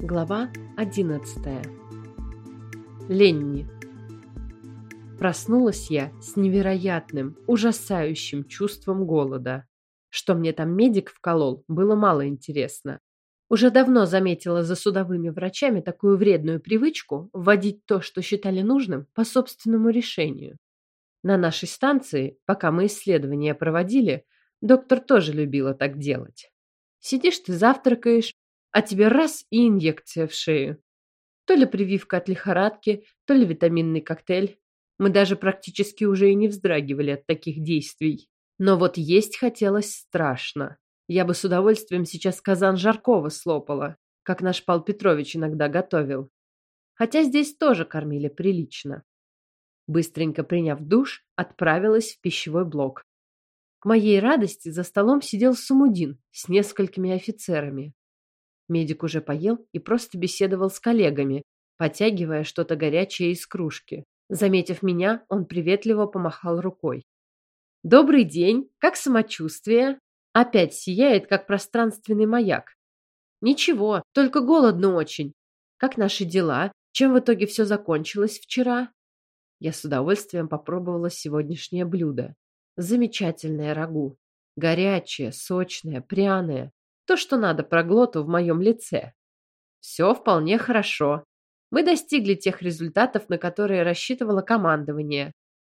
Глава 11. Ленни. Проснулась я с невероятным, ужасающим чувством голода. Что мне там медик вколол, было мало интересно. Уже давно заметила за судовыми врачами такую вредную привычку вводить то, что считали нужным, по собственному решению. На нашей станции, пока мы исследования проводили, доктор тоже любила так делать. Сидишь ты завтракаешь, а тебе раз и инъекция в шею. То ли прививка от лихорадки, то ли витаминный коктейль. Мы даже практически уже и не вздрагивали от таких действий. Но вот есть хотелось страшно. Я бы с удовольствием сейчас казан жаркого слопала, как наш Пал Петрович иногда готовил. Хотя здесь тоже кормили прилично. Быстренько приняв душ, отправилась в пищевой блок. К моей радости за столом сидел Самудин с несколькими офицерами. Медик уже поел и просто беседовал с коллегами, потягивая что-то горячее из кружки. Заметив меня, он приветливо помахал рукой. «Добрый день! Как самочувствие?» Опять сияет, как пространственный маяк. «Ничего, только голодно очень. Как наши дела? Чем в итоге все закончилось вчера?» Я с удовольствием попробовала сегодняшнее блюдо. Замечательное рагу. Горячее, сочное, пряное. То, что надо проглоту в моем лице. Все вполне хорошо. Мы достигли тех результатов, на которые рассчитывало командование.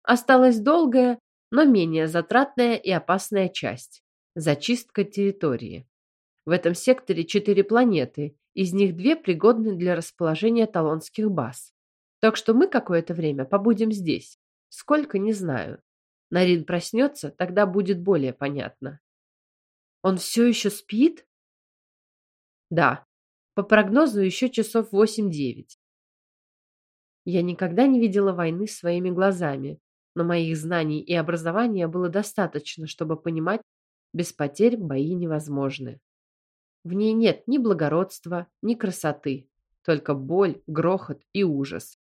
Осталась долгая, но менее затратная и опасная часть – зачистка территории. В этом секторе четыре планеты, из них две пригодны для расположения талонских баз. Так что мы какое-то время побудем здесь. Сколько, не знаю. Нарин проснется, тогда будет более понятно. Он все еще спит? Да. По прогнозу еще часов восемь-девять. Я никогда не видела войны своими глазами, но моих знаний и образования было достаточно, чтобы понимать, без потерь бои невозможны. В ней нет ни благородства, ни красоты, только боль, грохот и ужас.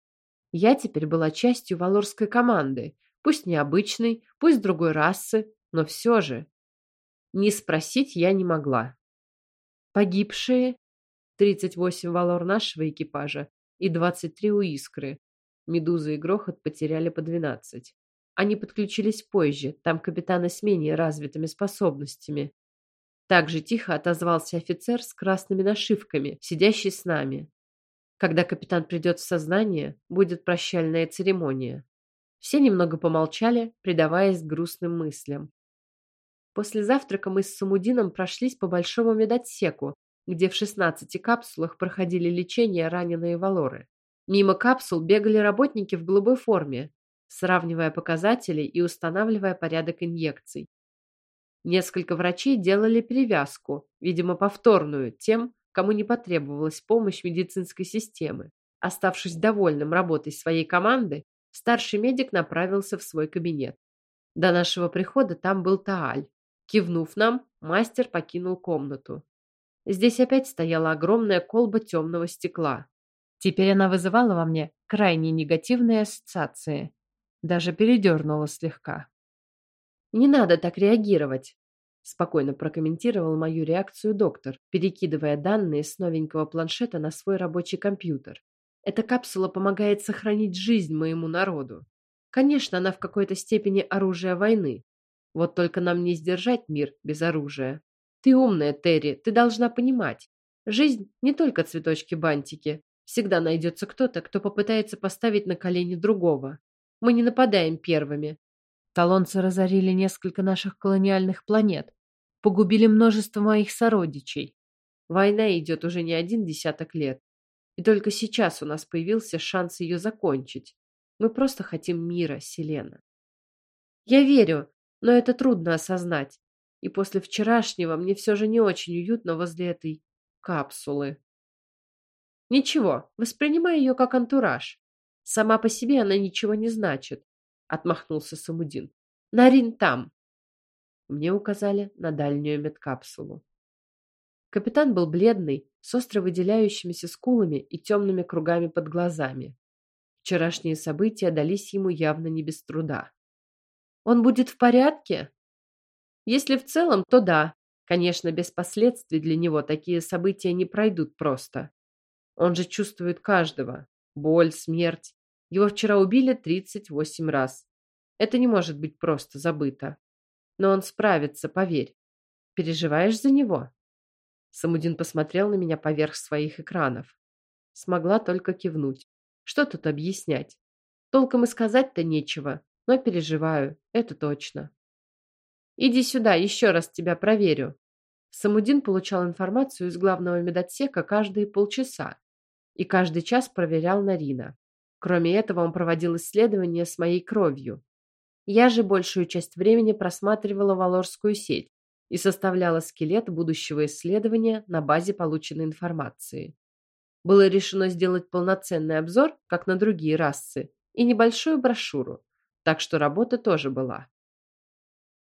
Я теперь была частью валорской команды, пусть необычной, пусть другой расы, но все же не спросить я не могла. Погибшие 38 валор нашего экипажа и 23 у Искры. Медуза и Грохот потеряли по 12. Они подключились позже, там капитаны с менее развитыми способностями. Также тихо отозвался офицер с красными нашивками, сидящий с нами. Когда капитан придет в сознание, будет прощальная церемония. Все немного помолчали, предаваясь грустным мыслям. После завтрака мы с Самудином прошлись по большому медотсеку, где в 16 капсулах проходили лечение раненые валоры. Мимо капсул бегали работники в голубой форме, сравнивая показатели и устанавливая порядок инъекций. Несколько врачей делали перевязку, видимо, повторную, тем, кому не потребовалась помощь медицинской системы. Оставшись довольным работой своей команды, старший медик направился в свой кабинет. До нашего прихода там был Тааль, Кивнув нам, мастер покинул комнату. Здесь опять стояла огромная колба темного стекла. Теперь она вызывала во мне крайне негативные ассоциации. Даже передернула слегка. «Не надо так реагировать», – спокойно прокомментировал мою реакцию доктор, перекидывая данные с новенького планшета на свой рабочий компьютер. «Эта капсула помогает сохранить жизнь моему народу. Конечно, она в какой-то степени оружие войны, вот только нам не сдержать мир без оружия. Ты умная, Терри, ты должна понимать. Жизнь не только цветочки-бантики. Всегда найдется кто-то, кто попытается поставить на колени другого. Мы не нападаем первыми. Талонцы разорили несколько наших колониальных планет. Погубили множество моих сородичей. Война идет уже не один десяток лет. И только сейчас у нас появился шанс ее закончить. Мы просто хотим мира, Селена. Я верю, но это трудно осознать. И после вчерашнего мне все же не очень уютно возле этой капсулы. Ничего, воспринимай ее как антураж. Сама по себе она ничего не значит, отмахнулся Самудин. Нарин там. Мне указали на дальнюю медкапсулу. Капитан был бледный, с остро выделяющимися скулами и темными кругами под глазами. Вчерашние события дались ему явно не без труда. Он будет в порядке? Если в целом, то да. Конечно, без последствий для него такие события не пройдут просто. Он же чувствует каждого. Боль, смерть. Его вчера убили 38 раз. Это не может быть просто забыто. Но он справится, поверь. Переживаешь за него? Самудин посмотрел на меня поверх своих экранов. Смогла только кивнуть. Что тут объяснять? Толком и сказать-то нечего, но переживаю, это точно. Иди сюда, еще раз тебя проверю. Самудин получал информацию из главного медотсека каждые полчаса и каждый час проверял Нарина. Кроме этого, он проводил исследования с моей кровью. Я же большую часть времени просматривала Валорскую сеть и составляла скелет будущего исследования на базе полученной информации. Было решено сделать полноценный обзор, как на другие расы, и небольшую брошюру, так что работа тоже была.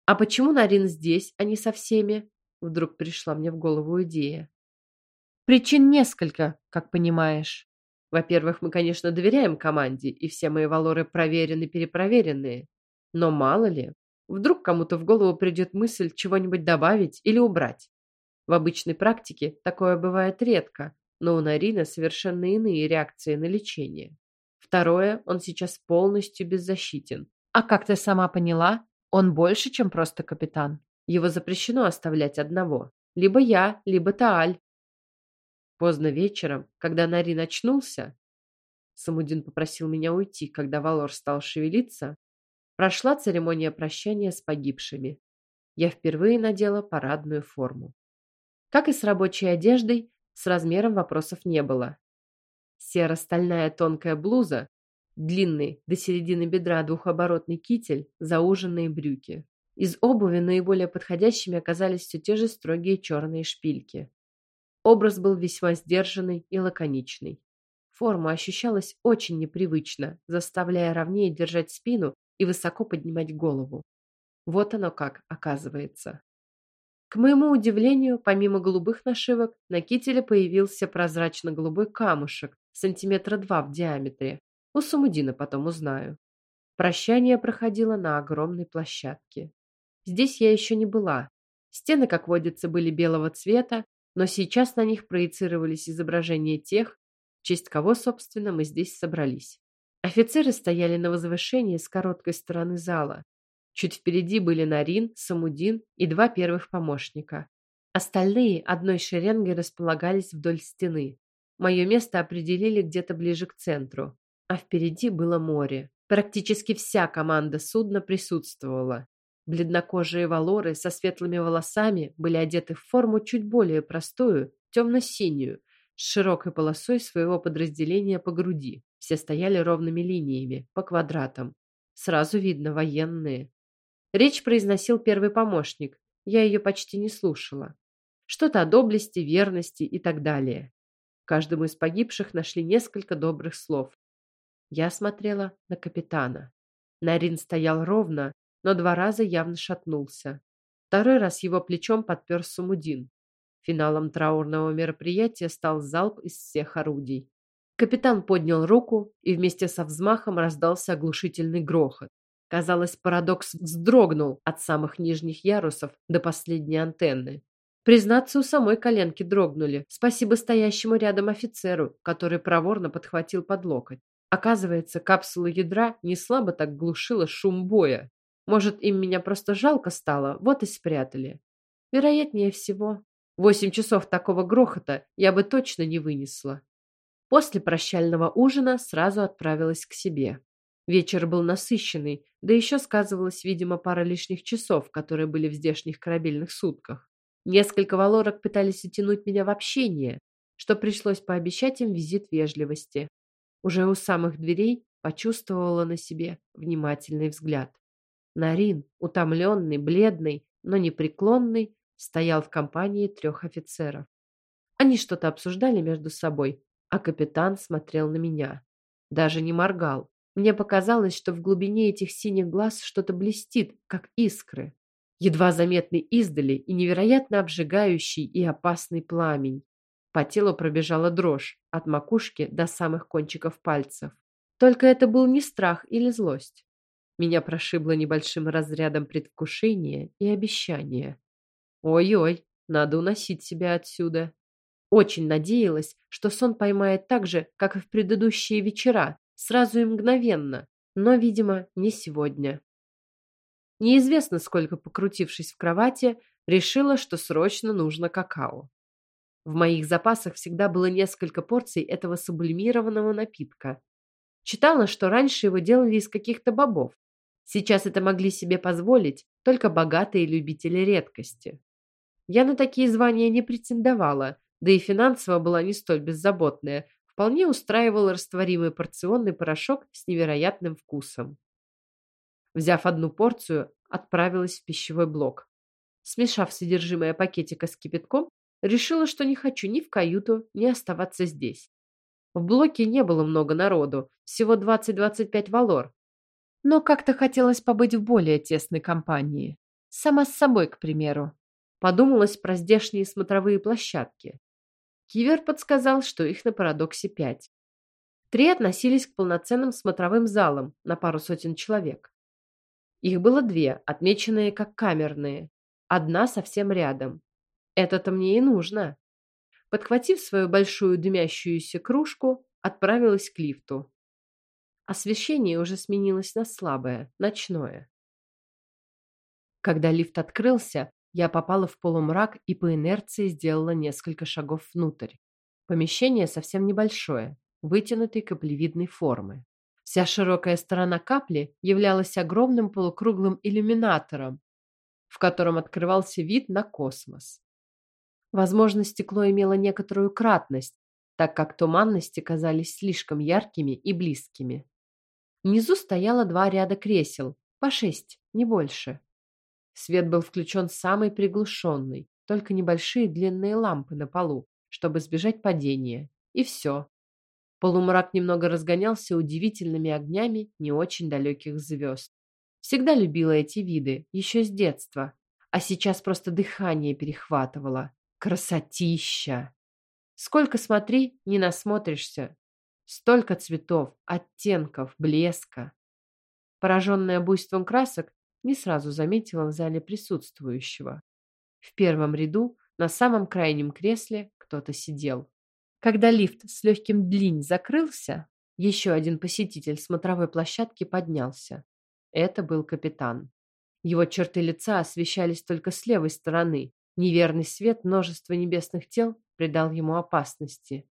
«А почему Нарин здесь, а не со всеми?» Вдруг пришла мне в голову идея. «Причин несколько, как понимаешь. Во-первых, мы, конечно, доверяем команде, и все мои валоры проверены-перепроверенные. Но мало ли, вдруг кому-то в голову придет мысль чего-нибудь добавить или убрать. В обычной практике такое бывает редко, но у Нарина совершенно иные реакции на лечение. Второе, он сейчас полностью беззащитен. А как ты сама поняла, он больше, чем просто капитан. Его запрещено оставлять одного. Либо я, либо Тааль. Поздно вечером, когда Нарин очнулся, Самудин попросил меня уйти, когда Валор стал шевелиться, прошла церемония прощания с погибшими. Я впервые надела парадную форму. Как и с рабочей одеждой, с размером вопросов не было. Серо-стальная тонкая блуза, длинный до середины бедра двухоборотный китель, зауженные брюки. Из обуви наиболее подходящими оказались все те же строгие черные шпильки. Образ был весьма сдержанный и лаконичный. Форма ощущалась очень непривычно, заставляя ровнее держать спину и высоко поднимать голову. Вот оно как, оказывается. К моему удивлению, помимо голубых нашивок, на кителе появился прозрачно-голубой камушек, сантиметра два в диаметре. У Самудина потом узнаю. Прощание проходило на огромной площадке. Здесь я еще не была. Стены, как водится, были белого цвета, но сейчас на них проецировались изображения тех, в честь кого, собственно, мы здесь собрались. Офицеры стояли на возвышении с короткой стороны зала, Чуть впереди были Нарин, Самудин и два первых помощника. Остальные одной шеренгой располагались вдоль стены. Мое место определили где-то ближе к центру, а впереди было море. Практически вся команда судна присутствовала. Бледнокожие валоры со светлыми волосами были одеты в форму чуть более простую, темно-синюю, с широкой полосой своего подразделения по груди. Все стояли ровными линиями, по квадратам. Сразу видно военные. Речь произносил первый помощник. Я ее почти не слушала. Что-то о доблести, верности и так далее. Каждому из погибших нашли несколько добрых слов. Я смотрела на капитана. Нарин стоял ровно, но два раза явно шатнулся. Второй раз его плечом подпер Сумудин. Финалом траурного мероприятия стал залп из всех орудий. Капитан поднял руку, и вместе со взмахом раздался оглушительный грохот. Казалось, парадокс вздрогнул от самых нижних ярусов до последней антенны. Признаться, у самой коленки дрогнули. Спасибо стоящему рядом офицеру, который проворно подхватил под локоть. Оказывается, капсула ядра не слабо так глушила шум боя. Может, им меня просто жалко стало, вот и спрятали. Вероятнее всего. Восемь часов такого грохота я бы точно не вынесла. После прощального ужина сразу отправилась к себе. Вечер был насыщенный, да еще сказывалась, видимо, пара лишних часов, которые были в здешних корабельных сутках. Несколько валорок пытались утянуть меня в общение, что пришлось пообещать им визит вежливости. Уже у самых дверей почувствовала на себе внимательный взгляд. Нарин, утомленный, бледный, но непреклонный, стоял в компании трех офицеров. Они что-то обсуждали между собой, а капитан смотрел на меня. Даже не моргал. Мне показалось, что в глубине этих синих глаз что-то блестит, как искры. Едва заметный издали и невероятно обжигающий и опасный пламень. По телу пробежала дрожь от макушки до самых кончиков пальцев. Только это был не страх или злость. Меня прошибло небольшим разрядом предвкушения и обещания. Ой-ой, надо уносить себя отсюда. Очень надеялась, что сон поймает так же, как и в предыдущие вечера, сразу и мгновенно, но, видимо, не сегодня. Неизвестно, сколько покрутившись в кровати, решила, что срочно нужно какао. В моих запасах всегда было несколько порций этого сублимированного напитка. Читала, что раньше его делали из каких-то бобов. Сейчас это могли себе позволить только богатые любители редкости. Я на такие звания не претендовала, да и финансово была не столь беззаботная, вполне устраивал растворимый порционный порошок с невероятным вкусом. Взяв одну порцию, отправилась в пищевой блок. Смешав содержимое пакетика с кипятком, решила, что не хочу ни в каюту, ни оставаться здесь. В блоке не было много народу, всего 20-25 валор. Но как-то хотелось побыть в более тесной компании. Сама с собой, к примеру. Подумалось про здешние смотровые площадки. Кивер подсказал, что их на парадоксе пять. Три относились к полноценным смотровым залам на пару сотен человек. Их было две, отмеченные как камерные. Одна совсем рядом. Это-то мне и нужно. Подхватив свою большую дымящуюся кружку, отправилась к лифту. Освещение уже сменилось на слабое, ночное. Когда лифт открылся, я попала в полумрак и по инерции сделала несколько шагов внутрь. Помещение совсем небольшое, вытянутой каплевидной формы. Вся широкая сторона капли являлась огромным полукруглым иллюминатором, в котором открывался вид на космос. Возможно, стекло имело некоторую кратность, так как туманности казались слишком яркими и близкими. Внизу стояло два ряда кресел, по шесть, не больше. Свет был включен самый приглушенный, только небольшие длинные лампы на полу, чтобы избежать падения. И все. Полумрак немного разгонялся удивительными огнями не очень далеких звезд. Всегда любила эти виды, еще с детства. А сейчас просто дыхание перехватывало. Красотища! Сколько смотри, не насмотришься. Столько цветов, оттенков, блеска. Пораженная буйством красок, не сразу заметила в зале присутствующего. В первом ряду, на самом крайнем кресле, кто-то сидел. Когда лифт с легким длинь закрылся, еще один посетитель смотровой площадки поднялся. Это был капитан. Его черты лица освещались только с левой стороны. Неверный свет множества небесных тел придал ему опасности.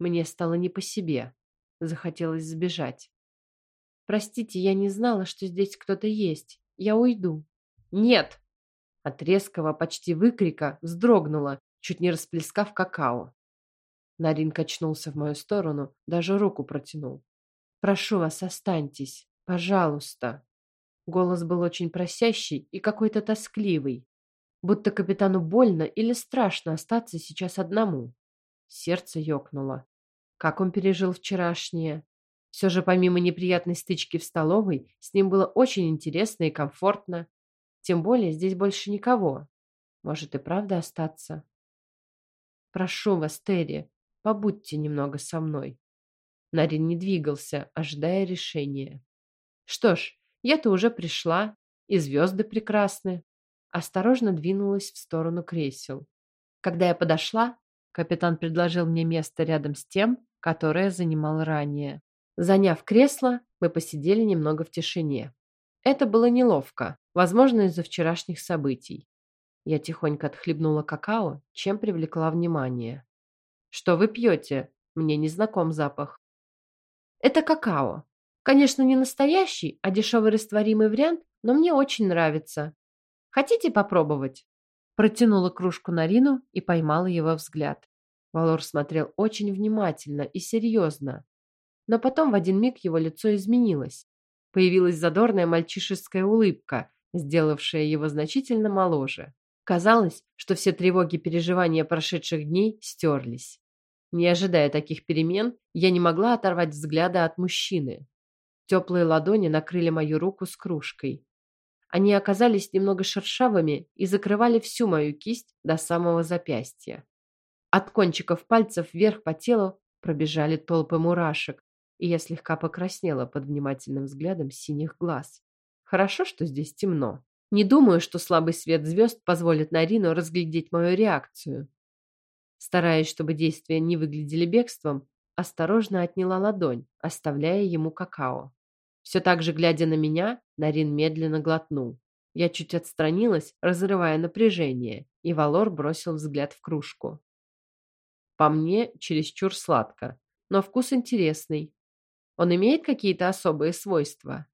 Мне стало не по себе. Захотелось сбежать. «Простите, я не знала, что здесь кто-то есть. Я уйду». «Нет!» От резкого, почти выкрика вздрогнула, чуть не расплескав какао. Нарин качнулся в мою сторону, даже руку протянул. «Прошу вас, останьтесь. Пожалуйста». Голос был очень просящий и какой-то тоскливый. Будто капитану больно или страшно остаться сейчас одному. Сердце ёкнуло. Как он пережил вчерашнее? Все же помимо неприятной стычки в столовой, с ним было очень интересно и комфортно. Тем более здесь больше никого. Может и правда остаться. Прошу вас, Терри, побудьте немного со мной. Нарин не двигался, ожидая решения. Что ж, я-то уже пришла, и звезды прекрасны. Осторожно двинулась в сторону кресел. Когда я подошла, капитан предложил мне место рядом с тем, которое занимал ранее. Заняв кресло, мы посидели немного в тишине. Это было неловко, возможно, из-за вчерашних событий. Я тихонько отхлебнула какао, чем привлекла внимание. «Что вы пьете? Мне не знаком запах». «Это какао. Конечно, не настоящий, а дешевый растворимый вариант, но мне очень нравится. Хотите попробовать?» Протянула кружку Нарину и поймала его взгляд. Валор смотрел очень внимательно и серьезно, но потом в один миг его лицо изменилось. Появилась задорная мальчишеская улыбка, сделавшая его значительно моложе. Казалось, что все тревоги переживания прошедших дней стерлись. Не ожидая таких перемен, я не могла оторвать взгляда от мужчины. Теплые ладони накрыли мою руку с кружкой. Они оказались немного шершавыми и закрывали всю мою кисть до самого запястья. От кончиков пальцев вверх по телу пробежали толпы мурашек, и я слегка покраснела под внимательным взглядом синих глаз. Хорошо, что здесь темно. Не думаю, что слабый свет звезд позволит Нарину разглядеть мою реакцию. Стараясь, чтобы действия не выглядели бегством, осторожно отняла ладонь, оставляя ему какао. Все так же, глядя на меня, Нарин медленно глотнул. Я чуть отстранилась, разрывая напряжение, и Валор бросил взгляд в кружку. По мне, чересчур сладко, но вкус интересный. Он имеет какие-то особые свойства?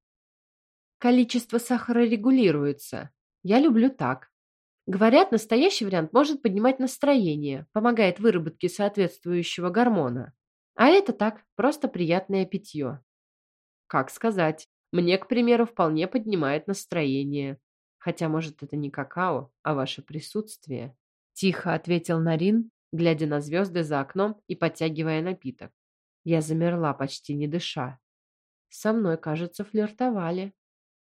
Количество сахара регулируется. Я люблю так. Говорят, настоящий вариант может поднимать настроение, помогает выработке соответствующего гормона. А это так, просто приятное питье. Как сказать, мне, к примеру, вполне поднимает настроение. Хотя, может, это не какао, а ваше присутствие. Тихо ответил Нарин, глядя на звезды за окном и подтягивая напиток. Я замерла, почти не дыша. Со мной, кажется, флиртовали.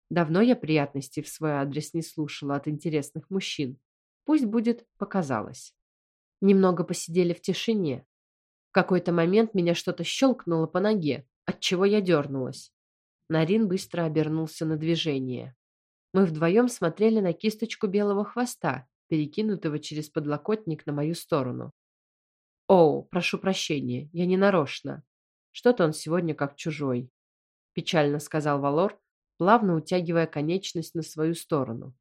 Давно я приятностей в свой адрес не слушала от интересных мужчин. Пусть будет показалось. Немного посидели в тишине. В какой-то момент меня что-то щелкнуло по ноге, отчего я дернулась. Нарин быстро обернулся на движение. Мы вдвоем смотрели на кисточку белого хвоста, перекинутого через подлокотник на мою сторону. «Оу, прошу прощения, я не нарочно. Что-то он сегодня как чужой», – печально сказал Валор, плавно утягивая конечность на свою сторону.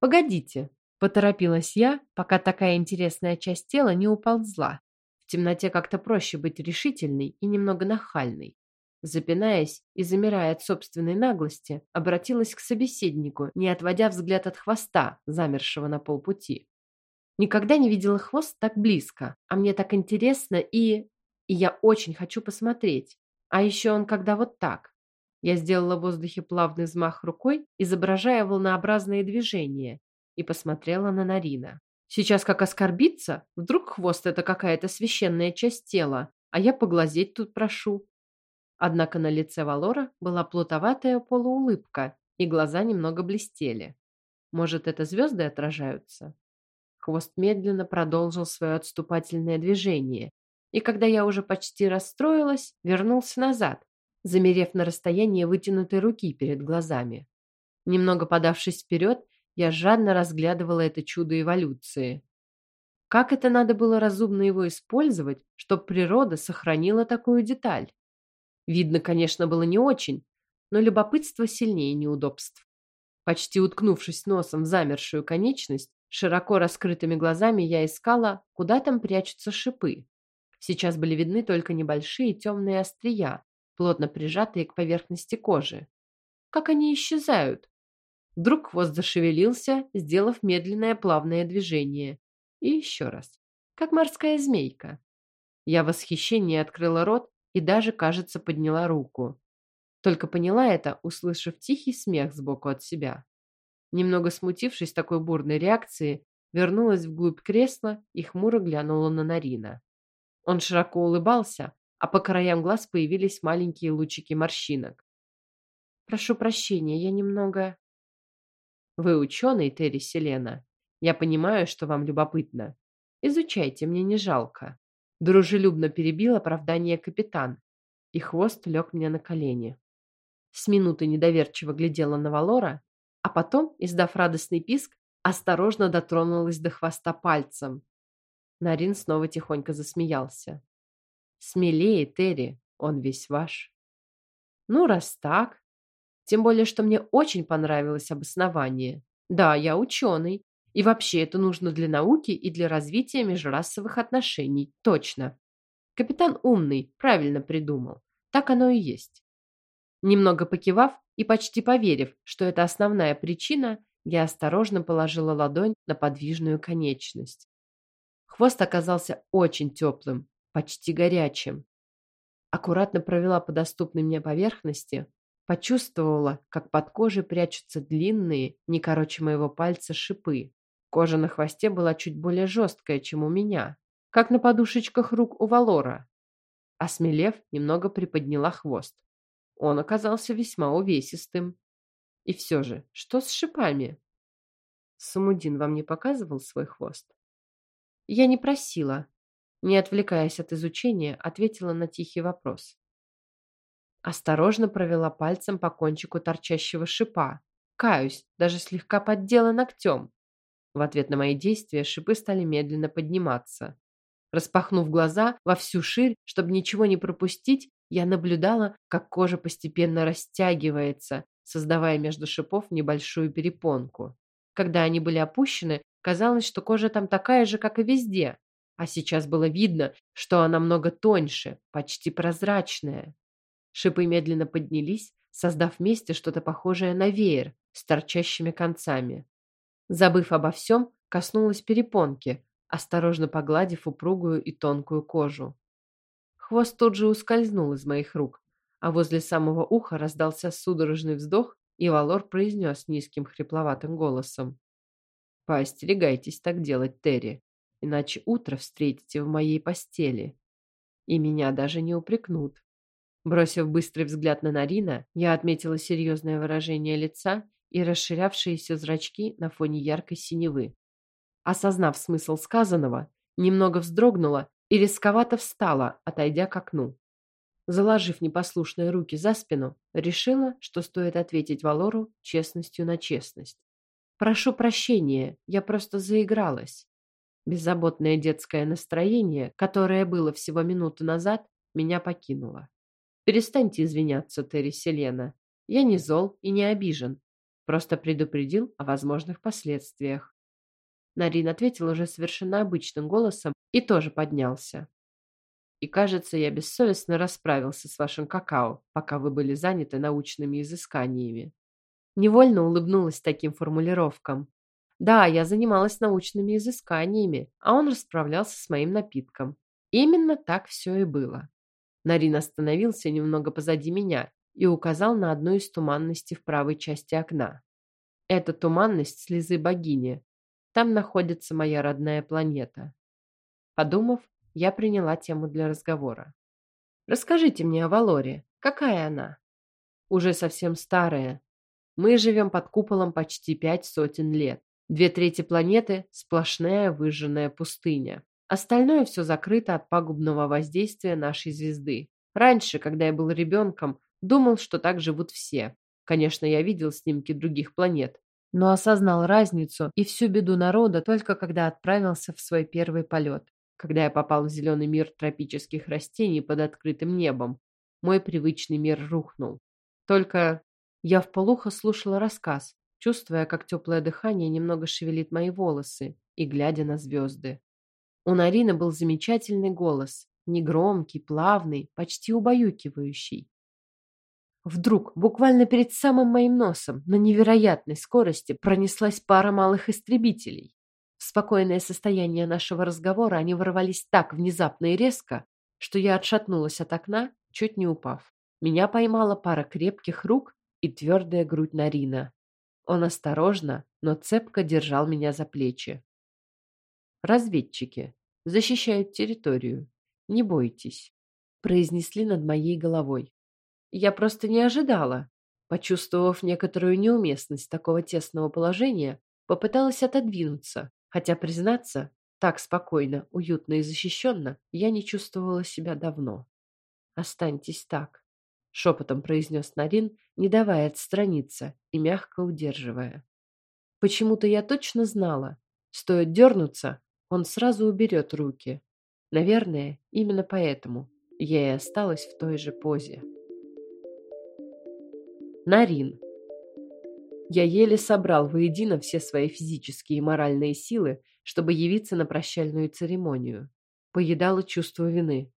«Погодите», – поторопилась я, пока такая интересная часть тела не уползла. В темноте как-то проще быть решительной и немного нахальной. Запинаясь и замирая от собственной наглости, обратилась к собеседнику, не отводя взгляд от хвоста, замершего на полпути. Никогда не видела хвост так близко, а мне так интересно и... И я очень хочу посмотреть. А еще он когда вот так. Я сделала в воздухе плавный взмах рукой, изображая волнообразные движения, и посмотрела на Нарина. Сейчас как оскорбиться? Вдруг хвост – это какая-то священная часть тела, а я поглазеть тут прошу. Однако на лице Валора была плутоватая полуулыбка, и глаза немного блестели. Может, это звезды отражаются? Хвост медленно продолжил свое отступательное движение, и когда я уже почти расстроилась, вернулся назад, замерев на расстоянии вытянутой руки перед глазами. Немного подавшись вперед, я жадно разглядывала это чудо эволюции. Как это надо было разумно его использовать, чтобы природа сохранила такую деталь? Видно, конечно, было не очень, но любопытство сильнее неудобств. Почти уткнувшись носом в замершую конечность, широко раскрытыми глазами я искала, куда там прячутся шипы. Сейчас были видны только небольшие темные острия, плотно прижатые к поверхности кожи. Как они исчезают? Вдруг хвост зашевелился, сделав медленное плавное движение. И еще раз. Как морская змейка. Я в восхищении открыла рот и даже, кажется, подняла руку. Только поняла это, услышав тихий смех сбоку от себя. Немного смутившись такой бурной реакции, вернулась вглубь кресла и хмуро глянула на Нарина. Он широко улыбался, а по краям глаз появились маленькие лучики морщинок. «Прошу прощения, я немного...» «Вы ученый, Терри Селена. Я понимаю, что вам любопытно. Изучайте, мне не жалко». Дружелюбно перебил оправдание капитан, и хвост лег мне на колени. С минуты недоверчиво глядела на Валора, а потом, издав радостный писк, осторожно дотронулась до хвоста пальцем. Нарин снова тихонько засмеялся. Смелее, Терри, он весь ваш. Ну, раз так. Тем более, что мне очень понравилось обоснование. Да, я ученый. И вообще это нужно для науки и для развития межрасовых отношений. Точно. Капитан умный, правильно придумал. Так оно и есть. Немного покивав и почти поверив, что это основная причина, я осторожно положила ладонь на подвижную конечность. Хвост оказался очень теплым, почти горячим. Аккуратно провела по доступной мне поверхности, почувствовала, как под кожей прячутся длинные, не короче моего пальца, шипы. Кожа на хвосте была чуть более жесткая, чем у меня, как на подушечках рук у Валора. Осмелев, немного приподняла хвост. Он оказался весьма увесистым. И все же, что с шипами? Самудин вам не показывал свой хвост? Я не просила, не отвлекаясь от изучения, ответила на тихий вопрос. Осторожно провела пальцем по кончику торчащего шипа. Каюсь, даже слегка поддела ногтем. В ответ на мои действия шипы стали медленно подниматься. Распахнув глаза во всю ширь, чтобы ничего не пропустить, я наблюдала, как кожа постепенно растягивается, создавая между шипов небольшую перепонку. Когда они были опущены, казалось, что кожа там такая же, как и везде. А сейчас было видно, что она много тоньше, почти прозрачная. Шипы медленно поднялись, создав вместе что-то похожее на веер с торчащими концами. Забыв обо всем, коснулась перепонки, осторожно погладив упругую и тонкую кожу. Хвост тут же ускользнул из моих рук, а возле самого уха раздался судорожный вздох, и Валор произнес низким хрипловатым голосом. «Поостерегайтесь так делать, Терри, иначе утро встретите в моей постели, и меня даже не упрекнут». Бросив быстрый взгляд на Нарина, я отметила серьезное выражение лица и расширявшиеся зрачки на фоне яркой синевы. Осознав смысл сказанного, немного вздрогнула и рисковато встала, отойдя к окну. Заложив непослушные руки за спину, решила, что стоит ответить Валору честностью на честность. «Прошу прощения, я просто заигралась». Беззаботное детское настроение, которое было всего минуту назад, меня покинуло. «Перестаньте извиняться, Терри Селена. Я не зол и не обижен. Просто предупредил о возможных последствиях. Нарин ответил уже совершенно обычным голосом и тоже поднялся. И кажется, я бессовестно расправился с вашим какао, пока вы были заняты научными изысканиями. Невольно улыбнулась таким формулировкам. Да, я занималась научными изысканиями, а он расправлялся с моим напитком. Именно так все и было. Нарин остановился немного позади меня и указал на одну из туманностей в правой части окна. Это туманность слезы богини. Там находится моя родная планета. Подумав, я приняла тему для разговора. Расскажите мне о Валоре. Какая она? Уже совсем старая. Мы живем под куполом почти пять сотен лет. Две трети планеты – сплошная выжженная пустыня. Остальное все закрыто от пагубного воздействия нашей звезды. Раньше, когда я был ребенком, Думал, что так живут все. Конечно, я видел снимки других планет, но осознал разницу и всю беду народа только когда отправился в свой первый полет. Когда я попал в зеленый мир тропических растений под открытым небом, мой привычный мир рухнул. Только я вполуха слушала рассказ, чувствуя, как теплое дыхание немного шевелит мои волосы и глядя на звезды. У Нарины был замечательный голос, негромкий, плавный, почти убаюкивающий. Вдруг, буквально перед самым моим носом, на невероятной скорости пронеслась пара малых истребителей. В спокойное состояние нашего разговора они ворвались так внезапно и резко, что я отшатнулась от окна, чуть не упав. Меня поймала пара крепких рук и твердая грудь Нарина. Он осторожно, но цепко держал меня за плечи. «Разведчики. Защищают территорию. Не бойтесь», – произнесли над моей головой. Я просто не ожидала. Почувствовав некоторую неуместность такого тесного положения, попыталась отодвинуться, хотя, признаться, так спокойно, уютно и защищенно я не чувствовала себя давно. «Останьтесь так», — шепотом произнес Нарин, не давая отстраниться и мягко удерживая. Почему-то я точно знала, стоит дернуться, он сразу уберет руки. Наверное, именно поэтому я и осталась в той же позе. Нарин. Я еле собрал воедино все свои физические и моральные силы, чтобы явиться на прощальную церемонию. Поедало чувство вины.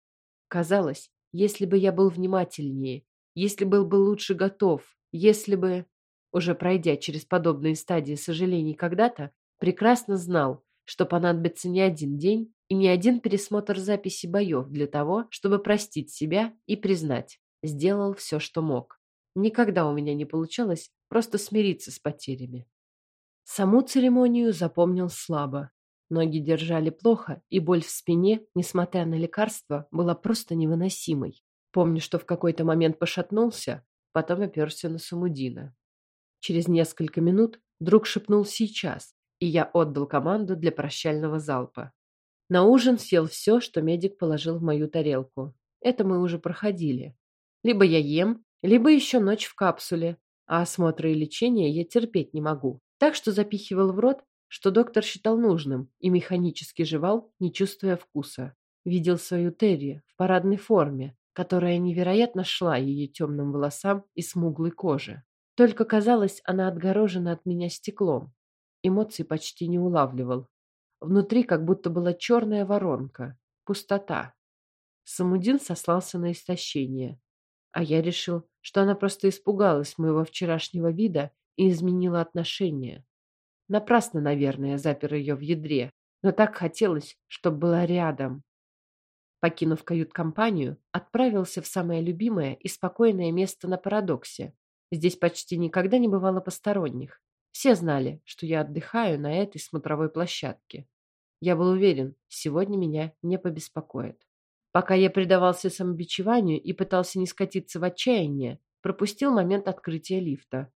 Казалось, если бы я был внимательнее, если был бы лучше готов, если бы, уже пройдя через подобные стадии сожалений когда-то, прекрасно знал, что понадобится не один день и не один пересмотр записи боев для того, чтобы простить себя и признать, сделал все, что мог. Никогда у меня не получалось просто смириться с потерями. Саму церемонию запомнил слабо. Ноги держали плохо, и боль в спине, несмотря на лекарства, была просто невыносимой. Помню, что в какой-то момент пошатнулся, потом оперся на Самудина. Через несколько минут друг шепнул «сейчас», и я отдал команду для прощального залпа. На ужин съел все, что медик положил в мою тарелку. Это мы уже проходили. Либо я ем, либо еще ночь в капсуле, а осмотры и лечение я терпеть не могу. Так что запихивал в рот, что доктор считал нужным, и механически жевал, не чувствуя вкуса. видел свою Терри в парадной форме, которая невероятно шла ее темным волосам и смуглой коже. Только казалось, она отгорожена от меня стеклом. Эмоций почти не улавливал. Внутри как будто была черная воронка, пустота. Самудин сослался на истощение. А я решил, что она просто испугалась моего вчерашнего вида и изменила отношение. Напрасно, наверное, запер ее в ядре, но так хотелось, чтобы была рядом. Покинув кают-компанию, отправился в самое любимое и спокойное место на парадоксе. Здесь почти никогда не бывало посторонних. Все знали, что я отдыхаю на этой смотровой площадке. Я был уверен, сегодня меня не побеспокоит. Пока я предавался самобичеванию и пытался не скатиться в отчаяние, пропустил момент открытия лифта.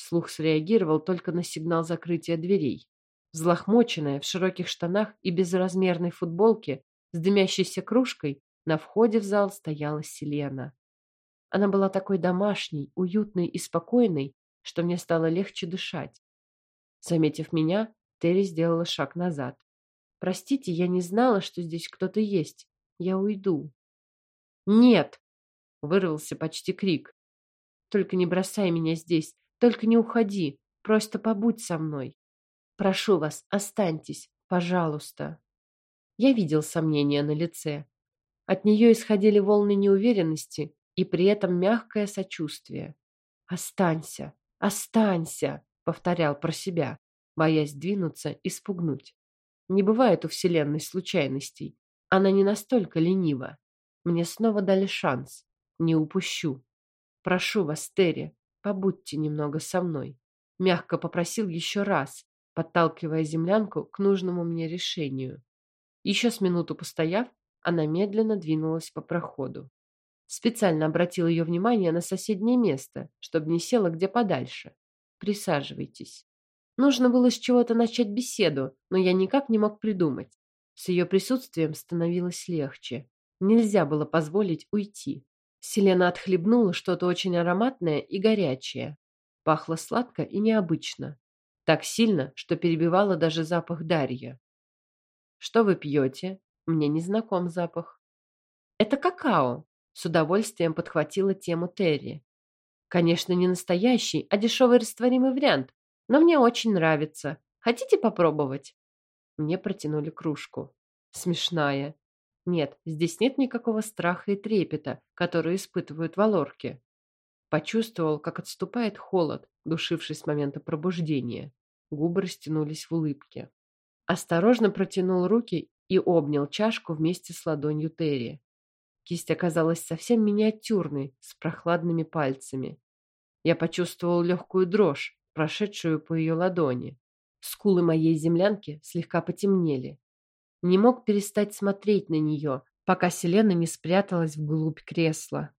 Слух среагировал только на сигнал закрытия дверей. Взлохмоченная, в широких штанах и безразмерной футболке, с дымящейся кружкой, на входе в зал стояла Селена. Она была такой домашней, уютной и спокойной, что мне стало легче дышать. Заметив меня, Терри сделала шаг назад. «Простите, я не знала, что здесь кто-то есть. Я уйду. Нет! Вырвался почти крик. Только не бросай меня здесь, только не уходи, просто побудь со мной. Прошу вас, останьтесь, пожалуйста. Я видел сомнения на лице. От нее исходили волны неуверенности и при этом мягкое сочувствие. «Останься, останься!» — повторял про себя, боясь двинуться и спугнуть. Не бывает у Вселенной случайностей, она не настолько ленива. Мне снова дали шанс. Не упущу. Прошу вас, Терри, побудьте немного со мной. Мягко попросил еще раз, подталкивая землянку к нужному мне решению. Еще с минуту постояв, она медленно двинулась по проходу. Специально обратил ее внимание на соседнее место, чтобы не села где подальше. Присаживайтесь. Нужно было с чего-то начать беседу, но я никак не мог придумать. С ее присутствием становилось легче. Нельзя было позволить уйти. Селена отхлебнула что-то очень ароматное и горячее. Пахло сладко и необычно. Так сильно, что перебивало даже запах Дарья. «Что вы пьете? Мне не знаком запах». «Это какао», — с удовольствием подхватила тему Терри. «Конечно, не настоящий, а дешевый растворимый вариант, но мне очень нравится. Хотите попробовать?» Мне протянули кружку. Смешная. Нет, здесь нет никакого страха и трепета, которые испытывают валорки. Почувствовал, как отступает холод, душивший с момента пробуждения. Губы растянулись в улыбке. Осторожно протянул руки и обнял чашку вместе с ладонью Терри. Кисть оказалась совсем миниатюрной, с прохладными пальцами. Я почувствовал легкую дрожь, прошедшую по ее ладони. Скулы моей землянки слегка потемнели. Не мог перестать смотреть на нее, пока Селена не спряталась вглубь кресла.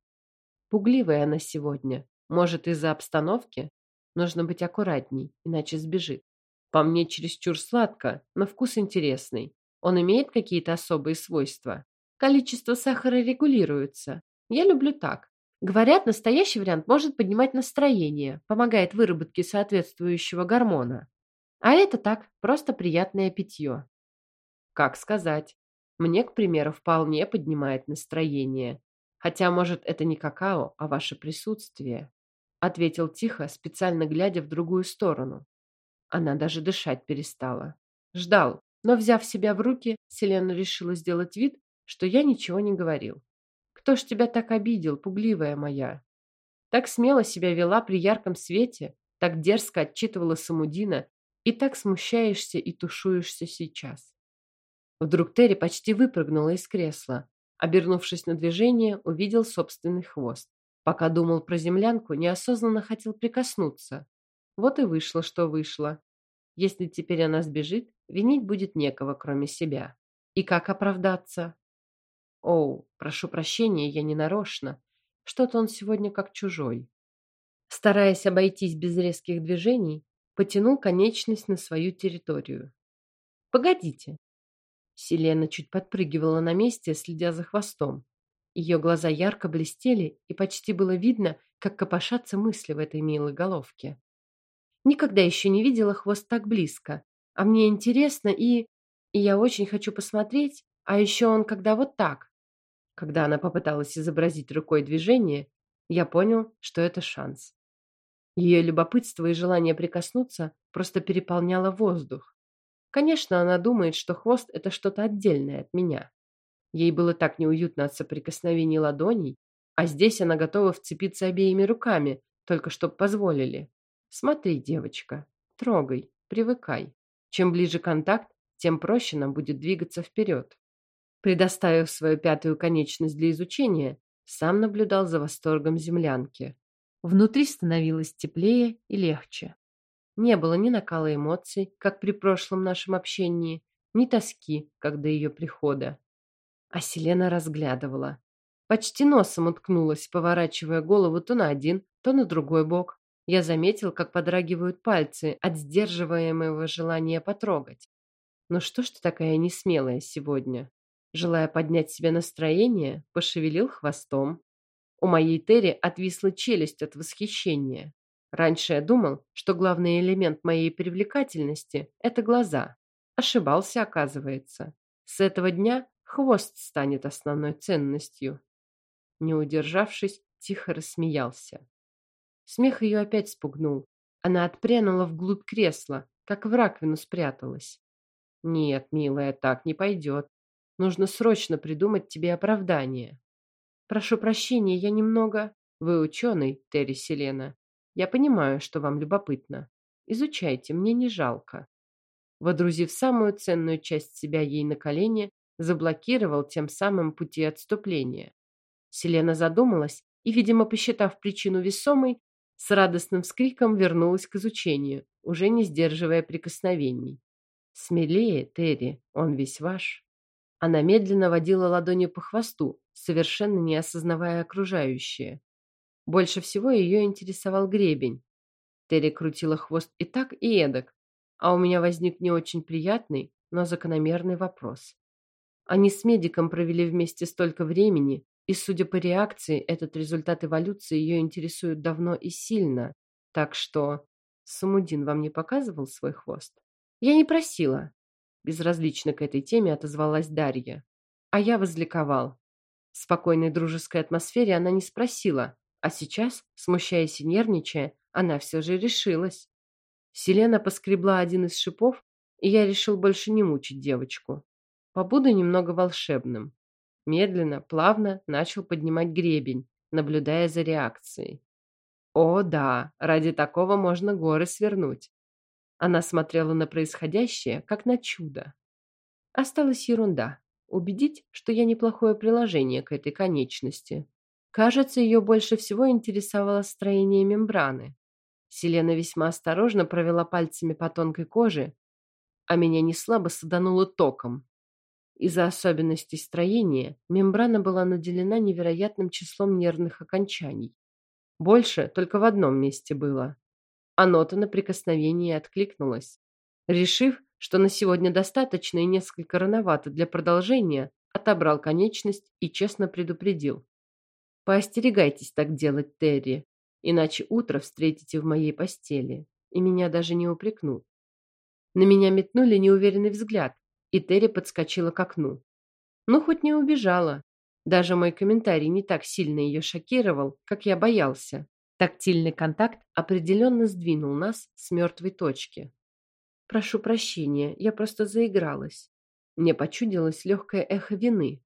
Пугливая она сегодня. Может, из-за обстановки? Нужно быть аккуратней, иначе сбежит. По мне чересчур сладко, но вкус интересный. Он имеет какие-то особые свойства. Количество сахара регулируется. Я люблю так. Говорят, настоящий вариант может поднимать настроение, помогает выработке соответствующего гормона. А это так, просто приятное питье. Как сказать? Мне, к примеру, вполне поднимает настроение. Хотя, может, это не какао, а ваше присутствие. Ответил тихо, специально глядя в другую сторону. Она даже дышать перестала. Ждал, но, взяв себя в руки, Селена решила сделать вид, что я ничего не говорил. Кто ж тебя так обидел, пугливая моя? Так смело себя вела при ярком свете, так дерзко отчитывала Самудина и так смущаешься и тушуешься сейчас. Вдруг Терри почти выпрыгнула из кресла. Обернувшись на движение, увидел собственный хвост. Пока думал про землянку, неосознанно хотел прикоснуться. Вот и вышло, что вышло. Если теперь она сбежит, винить будет некого, кроме себя. И как оправдаться? Оу, прошу прощения, я не нарочно. Что-то он сегодня как чужой. Стараясь обойтись без резких движений, потянул конечность на свою территорию. «Погодите!» Селена чуть подпрыгивала на месте, следя за хвостом. Ее глаза ярко блестели, и почти было видно, как копошатся мысли в этой милой головке. Никогда еще не видела хвост так близко, а мне интересно и... И я очень хочу посмотреть, А еще он когда вот так. Когда она попыталась изобразить рукой движение, я понял, что это шанс. Ее любопытство и желание прикоснуться просто переполняло воздух. Конечно, она думает, что хвост – это что-то отдельное от меня. Ей было так неуютно от соприкосновений ладоней, а здесь она готова вцепиться обеими руками, только чтоб позволили. Смотри, девочка, трогай, привыкай. Чем ближе контакт, тем проще нам будет двигаться вперед. Предоставив свою пятую конечность для изучения, сам наблюдал за восторгом землянки. Внутри становилось теплее и легче. Не было ни накала эмоций, как при прошлом нашем общении, ни тоски, как до ее прихода. А Селена разглядывала. Почти носом уткнулась, поворачивая голову то на один, то на другой бок. Я заметил, как подрагивают пальцы от сдерживаемого желания потрогать. Ну что ж ты такая несмелая сегодня? Желая поднять себе настроение, пошевелил хвостом. У моей Терри отвисла челюсть от восхищения. Раньше я думал, что главный элемент моей привлекательности – это глаза. Ошибался, оказывается. С этого дня хвост станет основной ценностью. Не удержавшись, тихо рассмеялся. Смех ее опять спугнул. Она отпрянула вглубь кресла, как в раковину спряталась. «Нет, милая, так не пойдет. Нужно срочно придумать тебе оправдание». «Прошу прощения, я немного...» «Вы ученый, Терри Селена. Я понимаю, что вам любопытно. Изучайте, мне не жалко». Водрузив самую ценную часть себя ей на колени, заблокировал тем самым пути отступления. Селена задумалась и, видимо, посчитав причину весомой, с радостным вскриком вернулась к изучению, уже не сдерживая прикосновений. «Смелее, Терри, он весь ваш». Она медленно водила ладонью по хвосту, совершенно не осознавая окружающее. Больше всего ее интересовал гребень. Терри крутила хвост и так, и эдак, а у меня возник не очень приятный, но закономерный вопрос. Они с медиком провели вместе столько времени, и, судя по реакции, этот результат эволюции ее интересует давно и сильно. Так что... Самудин вам не показывал свой хвост? Я не просила. Безразлично к этой теме отозвалась Дарья. А я возликовал. В спокойной дружеской атмосфере она не спросила, а сейчас, смущаясь и нервничая, она все же решилась. Селена поскребла один из шипов, и я решил больше не мучить девочку. Побуду немного волшебным. Медленно, плавно начал поднимать гребень, наблюдая за реакцией. О, да, ради такого можно горы свернуть. Она смотрела на происходящее, как на чудо. Осталась ерунда. Убедить, что я неплохое приложение к этой конечности. Кажется, ее больше всего интересовало строение мембраны. Селена весьма осторожно провела пальцами по тонкой коже, а меня не слабо садануло током. Из-за особенностей строения мембрана была наделена невероятным числом нервных окончаний. Больше только в одном месте было. Оно-то на прикосновение откликнулось. Решив, что на сегодня достаточно и несколько рановато для продолжения, отобрал конечность и честно предупредил. Поостерегайтесь так делать, Терри, иначе утро встретите в моей постели, и меня даже не упрекнут. На меня метнули неуверенный взгляд, и Терри подскочила к окну. Ну, хоть не убежала. Даже мой комментарий не так сильно ее шокировал, как я боялся. Тактильный контакт определенно сдвинул нас с мертвой точки. Прошу прощения, я просто заигралась. Мне почудилось легкое эхо вины.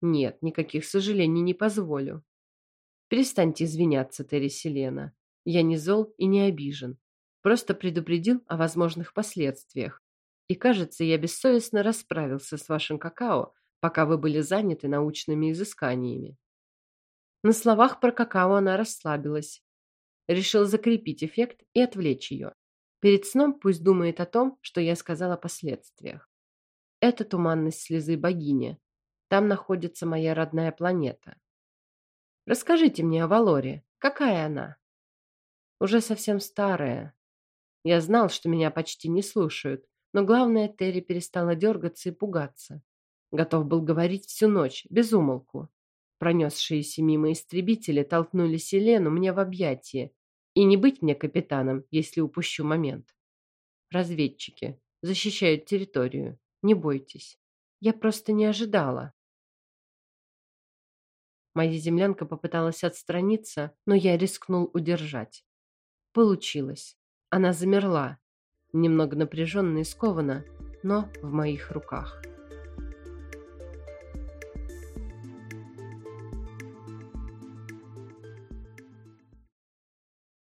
Нет, никаких сожалений не позволю. Перестаньте извиняться, Терри. Я не зол и не обижен. Просто предупредил о возможных последствиях. И, кажется, я бессовестно расправился с вашим какао, пока вы были заняты научными изысканиями. На словах про какао она расслабилась. Решил закрепить эффект и отвлечь ее. Перед сном пусть думает о том, что я сказала о последствиях. Это туманность слезы богини. Там находится моя родная планета. Расскажите мне о Валоре. Какая она? Уже совсем старая. Я знал, что меня почти не слушают, но главное, Терри перестала дергаться и пугаться. Готов был говорить всю ночь, без умолку. Пронесшиеся мимо истребители толкнули Селену мне в объятия. И не быть мне капитаном, если упущу момент. Разведчики защищают территорию. Не бойтесь. Я просто не ожидала. Моя землянка попыталась отстраниться, но я рискнул удержать. Получилось. Она замерла, немного напряженно и скована, но в моих руках.